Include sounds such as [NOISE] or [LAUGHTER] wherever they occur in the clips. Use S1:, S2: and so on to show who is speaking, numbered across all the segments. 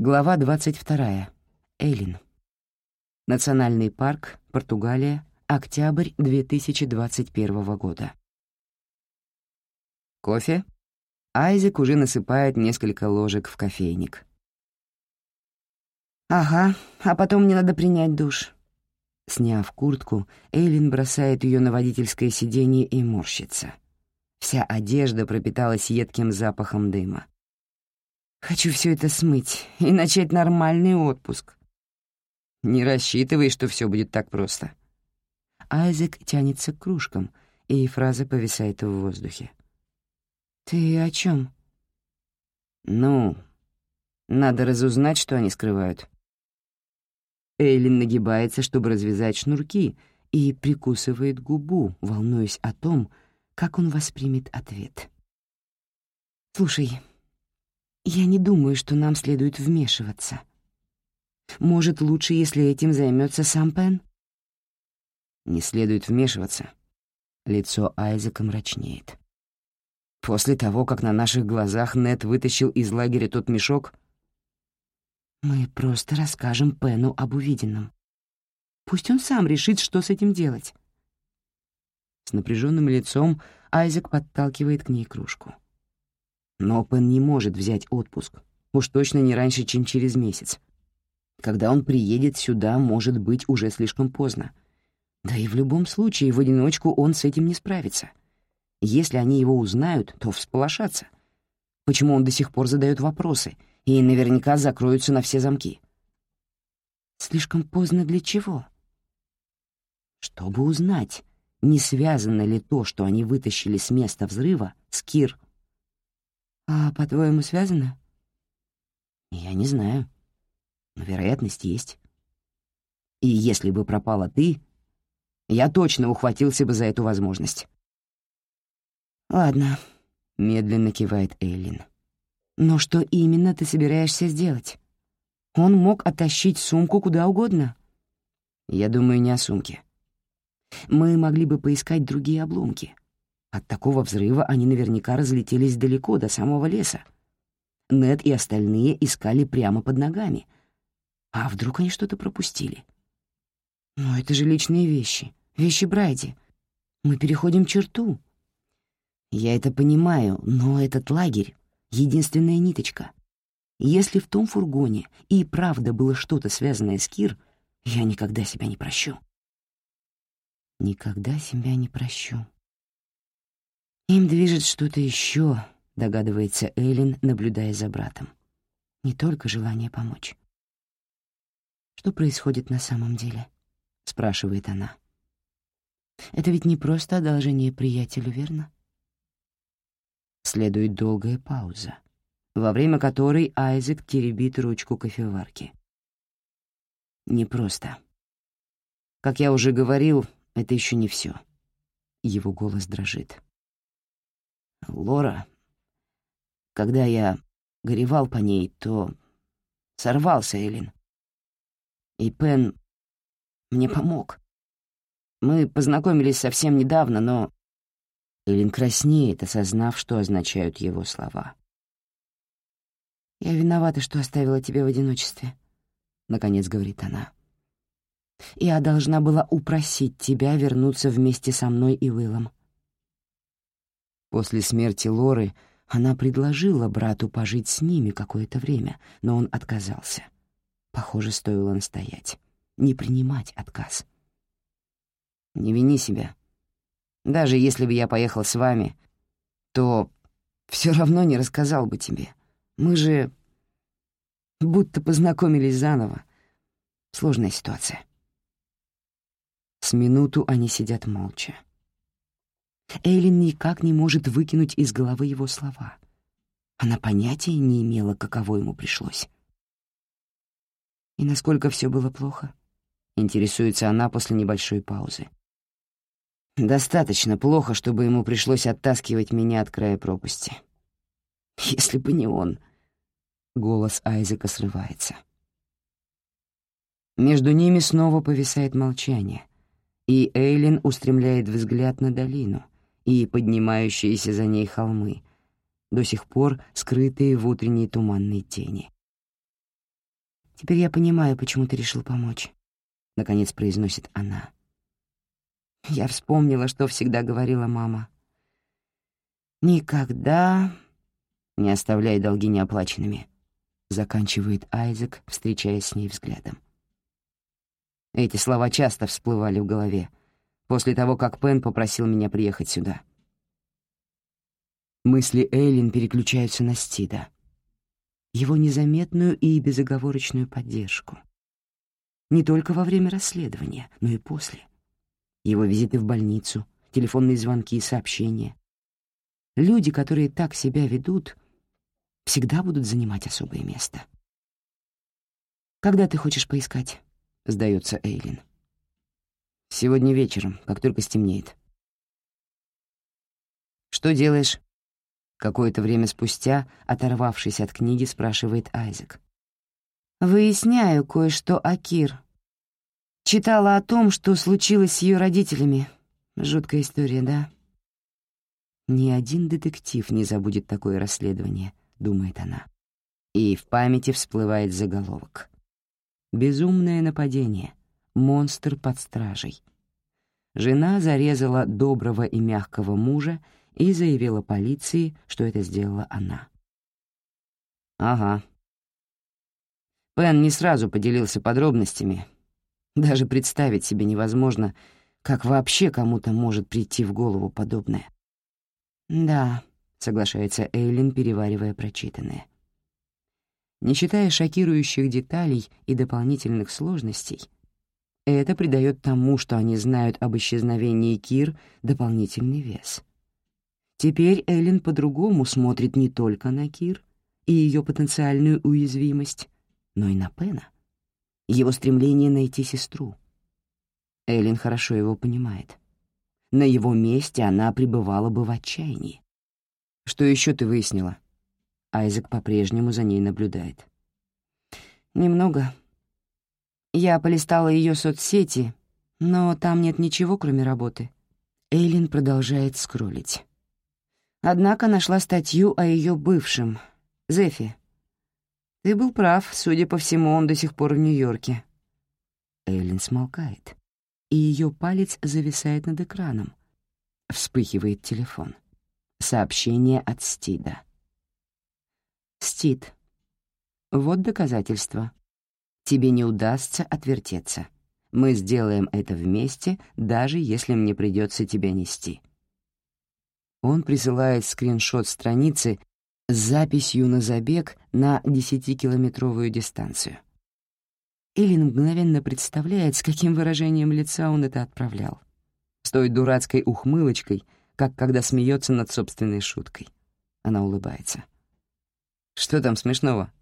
S1: Глава 22. Эллин. Национальный парк, Португалия, октябрь 2021 года. Кофе? Айзек уже насыпает несколько ложек в кофейник. «Ага, а потом мне надо принять душ». Сняв куртку, Эйлин бросает ее на водительское сиденье и морщится. Вся одежда пропиталась едким запахом дыма. Хочу все это смыть и начать нормальный отпуск. Не рассчитывай, что все будет так просто. Айзек тянется к кружкам, и фраза повисает в воздухе. «Ты о чем? «Ну, надо разузнать, что они скрывают». Эйлин нагибается, чтобы развязать шнурки, и прикусывает губу, волнуясь о том, как он воспримет ответ. «Слушай, я не думаю, что нам следует вмешиваться. Может, лучше, если этим займется сам Пен? Не следует вмешиваться. Лицо Айзека мрачнеет. После того, как на наших глазах Нет вытащил из лагеря тот мешок, мы просто расскажем Пену об увиденном. Пусть он сам решит, что с этим делать. С напряженным лицом Айзек подталкивает к ней кружку. Но Пен не может взять отпуск, уж точно не раньше, чем через месяц. Когда он приедет сюда, может быть уже слишком поздно. Да и в любом случае в одиночку он с этим не справится. Если они его узнают, то всполошатся. Почему он до сих пор задает вопросы и наверняка закроются на все замки? Слишком поздно для чего? Чтобы узнать, не связано ли то, что они вытащили с места взрыва, с Кир «А, по-твоему, связано?» «Я не знаю. Но вероятность есть. И если бы пропала ты, я точно ухватился бы за эту возможность». «Ладно», — медленно кивает Эйлин. «Но что именно ты собираешься сделать? Он мог оттащить сумку куда угодно». «Я думаю, не о сумке. Мы могли бы поискать другие обломки. От такого взрыва они наверняка разлетелись далеко, до самого леса. Нед и остальные искали прямо под ногами. А вдруг они что-то пропустили? Но это же личные вещи, вещи Брайди. Мы переходим черту. Я это понимаю, но этот лагерь — единственная ниточка. Если в том фургоне и правда было что-то связанное с Кир, я никогда себя не прощу. Никогда себя не прощу. «Им движет что-то еще», — догадывается Эллен, наблюдая за братом. «Не только желание помочь». «Что происходит на самом деле?» — спрашивает она. «Это ведь не просто одолжение приятелю, верно?» Следует долгая пауза, во время которой Айзек теребит ручку кофеварки. «Не просто. Как я уже говорил, это еще не все. Его голос дрожит. Лора, когда я горевал по ней, то сорвался Элин. И Пен мне помог. Мы познакомились совсем недавно, но... Элин краснеет, осознав, что означают его слова. «Я виновата, что оставила тебя в одиночестве», — наконец говорит она. «Я должна была упросить тебя вернуться вместе со мной и Уиллом. После смерти Лоры она предложила брату пожить с ними какое-то время, но он отказался. Похоже, стоило настоять, не принимать отказ. «Не вини себя. Даже если бы я поехал с вами, то все равно не рассказал бы тебе. Мы же будто познакомились заново. Сложная ситуация». С минуту они сидят молча. Эйлин никак не может выкинуть из головы его слова. Она понятия не имела, каково ему пришлось. И насколько все было плохо, интересуется она после небольшой паузы. Достаточно плохо, чтобы ему пришлось оттаскивать меня от края пропасти. Если бы не он... Голос Айзека срывается. Между ними снова повисает молчание, и Эйлин устремляет взгляд на долину — и поднимающиеся за ней холмы, до сих пор скрытые в утренней туманной тени. «Теперь я понимаю, почему ты решил помочь», — наконец произносит она. Я вспомнила, что всегда говорила мама. «Никогда не оставляй долги неоплаченными», — заканчивает Айзек, встречаясь с ней взглядом. Эти слова часто всплывали в голове после того, как Пен попросил меня приехать сюда. Мысли Эйлин переключаются на Стида. Его незаметную и безоговорочную поддержку. Не только во время расследования, но и после. Его визиты в больницу, телефонные звонки и сообщения. Люди, которые так себя ведут, всегда будут занимать особое место. «Когда ты хочешь поискать?» — сдается Эйлин. «Сегодня вечером, как только стемнеет». «Что делаешь?» Какое-то время спустя, оторвавшись от книги, спрашивает Айзек. «Выясняю кое-что о Кир. Читала о том, что случилось с ее родителями. Жуткая история, да?» «Ни один детектив не забудет такое расследование», — думает она. И в памяти всплывает заголовок. «Безумное нападение. Монстр под стражей». Жена зарезала доброго и мягкого мужа и заявила полиции, что это сделала она. «Ага». Пен не сразу поделился подробностями. Даже представить себе невозможно, как вообще кому-то может прийти в голову подобное. «Да», — соглашается Эйлин, переваривая прочитанное. Не считая шокирующих деталей и дополнительных сложностей, это придает тому, что они знают об исчезновении Кир, дополнительный вес. Теперь Эллен по-другому смотрит не только на Кир и ее потенциальную уязвимость, но и на Пена, его стремление найти сестру. Эллен хорошо его понимает. На его месте она пребывала бы в отчаянии. «Что еще ты выяснила?» Айзек по-прежнему за ней наблюдает. «Немного. Я полистала ее соцсети, но там нет ничего, кроме работы». Эйлин продолжает скроллить. Однако нашла статью о ее бывшем, Зефи. Ты был прав, судя по всему, он до сих пор в Нью-Йорке. Эйлин смолкает, и ее палец зависает над экраном. Вспыхивает телефон. Сообщение от Стида. Стид. Вот доказательство. Тебе не удастся отвертеться. Мы сделаем это вместе, даже если мне придется тебя нести. Он присылает скриншот страницы с записью на забег на 10-километровую дистанцию. Эллин мгновенно представляет, с каким выражением лица он это отправлял. С той дурацкой ухмылочкой, как когда смеется над собственной шуткой. Она улыбается. «Что там смешного?»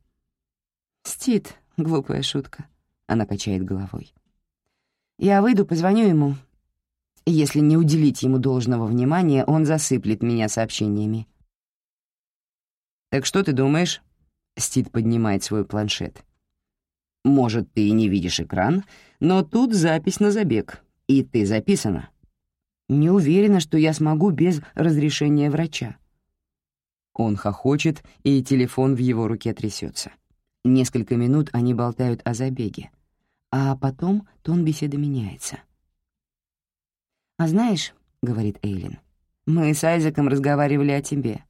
S1: «Стит, [LAUGHS] глупая шутка», — она качает головой. «Я выйду, позвоню ему, если не уделить ему должного внимания, он засыплет меня сообщениями. «Так что ты думаешь?» — Стит поднимает свой планшет. «Может, ты и не видишь экран, но тут запись на забег, и ты записана. Не уверена, что я смогу без разрешения врача». Он хохочет, и телефон в его руке трясется. Несколько минут они болтают о забеге, а потом тон беседы меняется. «А знаешь, — говорит Эйлин, — мы с Айзеком разговаривали о тебе».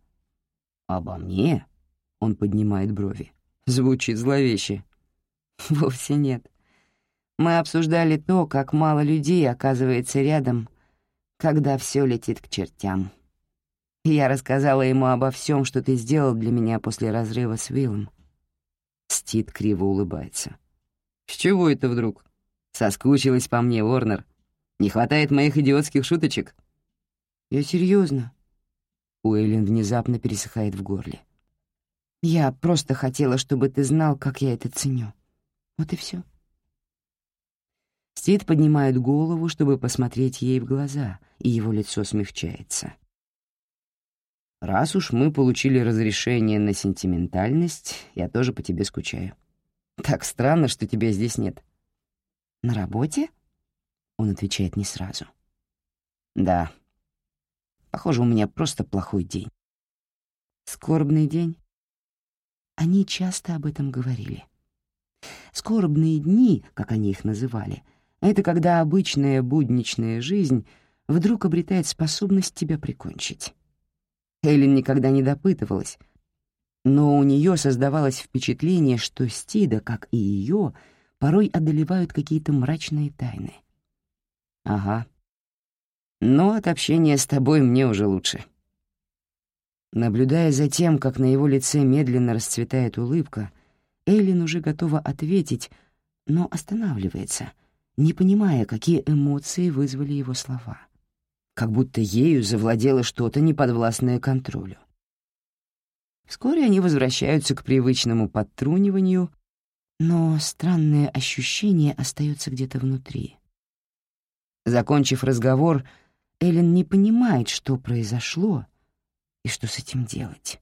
S1: «Обо мне?» — он поднимает брови. Звучит зловеще. [LAUGHS] «Вовсе нет. Мы обсуждали то, как мало людей оказывается рядом, когда все летит к чертям. Я рассказала ему обо всем, что ты сделал для меня после разрыва с Виллом. Стит криво улыбается. «С чего это вдруг? Соскучилась по мне, Уорнер?» Не хватает моих идиотских шуточек?» «Я серьезно. Уэйлин внезапно пересыхает в горле. «Я просто хотела, чтобы ты знал, как я это ценю. Вот и все. Стит поднимает голову, чтобы посмотреть ей в глаза, и его лицо смягчается. «Раз уж мы получили разрешение на сентиментальность, я тоже по тебе скучаю. Так странно, что тебя здесь нет». «На работе?» Он отвечает не сразу. «Да. Похоже, у меня просто плохой день». «Скорбный день?» Они часто об этом говорили. Скорбные дни, как они их называли, это когда обычная будничная жизнь вдруг обретает способность тебя прикончить. Эллен никогда не допытывалась, но у нее создавалось впечатление, что Стида, как и ее, порой одолевают какие-то мрачные тайны. «Ага. Но от общения с тобой мне уже лучше». Наблюдая за тем, как на его лице медленно расцветает улыбка, Эйлин уже готова ответить, но останавливается, не понимая, какие эмоции вызвали его слова. Как будто ею завладело что-то неподвластное контролю. Вскоре они возвращаются к привычному подтруниванию, но странное ощущение остается где-то внутри. Закончив разговор, Эллен не понимает, что произошло и что с этим делать.